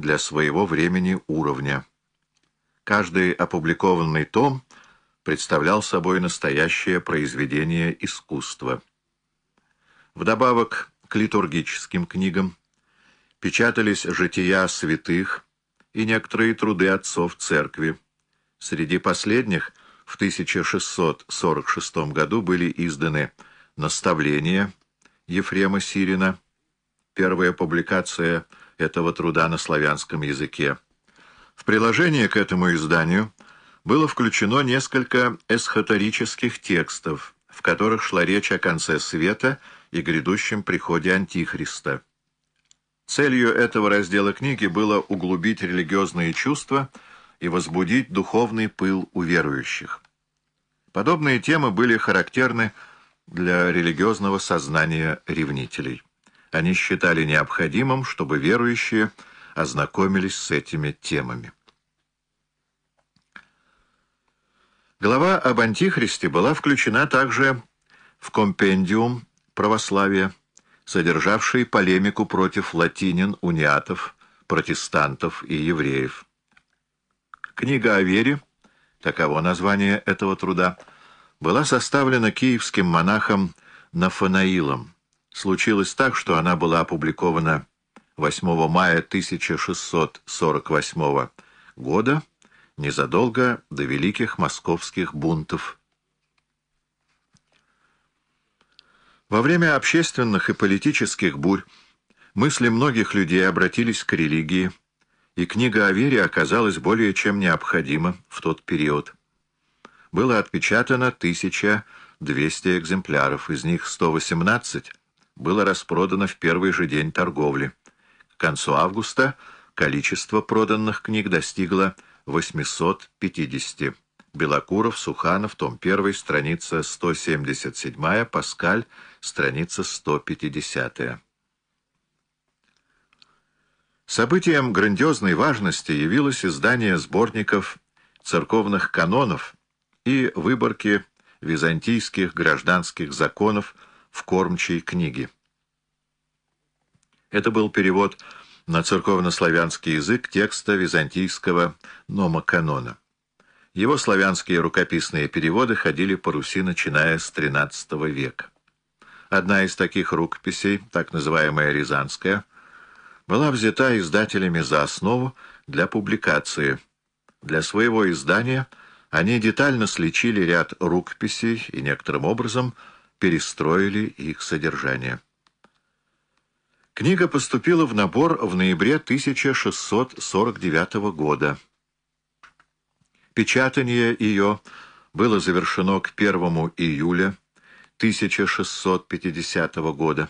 для своего времени уровня. Каждый опубликованный том представлял собой настоящее произведение искусства. Вдобавок к литургическим книгам печатались жития святых и некоторые труды отцов церкви. Среди последних в 1646 году были изданы «Наставления» Ефрема Сирина, первая публикация этого труда на славянском языке. В приложение к этому изданию было включено несколько эсхаторических текстов, в которых шла речь о конце света и грядущем приходе Антихриста. Целью этого раздела книги было углубить религиозные чувства и возбудить духовный пыл у верующих. Подобные темы были характерны для религиозного сознания ревнителей. Они считали необходимым, чтобы верующие ознакомились с этими темами. Глава об Антихристе была включена также в компендиум православия, содержавший полемику против латинин, униатов, протестантов и евреев. Книга о вере, таково название этого труда, была составлена киевским монахом Нафанаилом. Случилось так, что она была опубликована 8 мая 1648 года, незадолго до великих московских бунтов. Во время общественных и политических бурь мысли многих людей обратились к религии, и книга о вере оказалась более чем необходима в тот период. Было отпечатано 1200 экземпляров, из них 118 было распродано в первый же день торговли. К концу августа количество проданных книг достигло 850. Белокуров, Суханов, том 1, страница 177, Паскаль, страница 150. Событием грандиозной важности явилось издание сборников церковных канонов и выборки византийских гражданских законов в кормчей книге. Это был перевод на церковнославянский язык текста византийского номоканона. Его славянские рукописные переводы ходили по Руси, начиная с XIII века. Одна из таких рукописей, так называемая Рязанская, была взята издателями за основу для публикации. Для своего издания они детально сличили ряд рукописей и некоторым образом перестроили их содержание. Книга поступила в набор в ноябре 1649 года. Печатание ее было завершено к 1 июля 1650 года.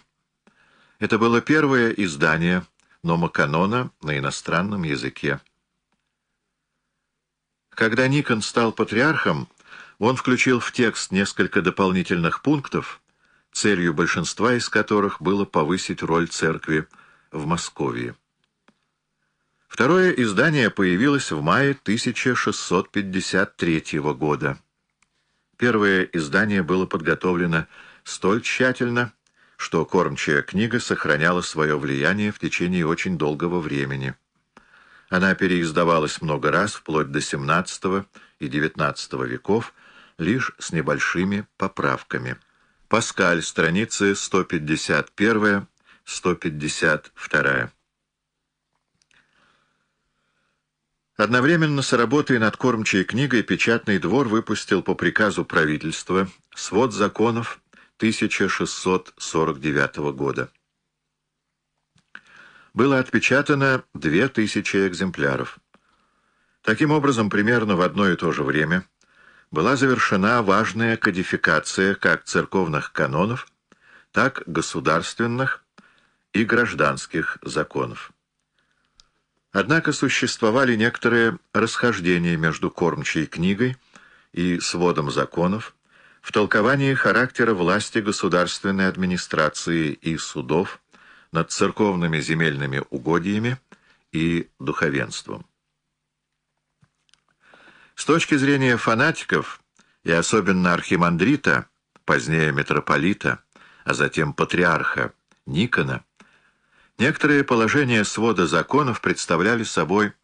Это было первое издание номоканона на иностранном языке. Когда Никон стал патриархом, он включил в текст несколько дополнительных пунктов, целью большинства из которых было повысить роль церкви в Москве. Второе издание появилось в мае 1653 года. Первое издание было подготовлено столь тщательно, что кормчая книга сохраняла свое влияние в течение очень долгого времени. Она переиздавалась много раз, вплоть до XVII и XIX веков, лишь с небольшими поправками. Паскаль, страницы 151-152. Одновременно с работой над кормчей книгой Печатный двор выпустил по приказу правительства свод законов 1649 года. Было отпечатано 2000 экземпляров. Таким образом, примерно в одно и то же время была завершена важная кодификация как церковных канонов, так государственных и гражданских законов. Однако существовали некоторые расхождения между кормчей книгой и сводом законов в толковании характера власти государственной администрации и судов над церковными земельными угодьями и духовенством. С точки зрения фанатиков, и особенно архимандрита, позднее митрополита, а затем патриарха Никона, Некоторые положения свода законов представляли собой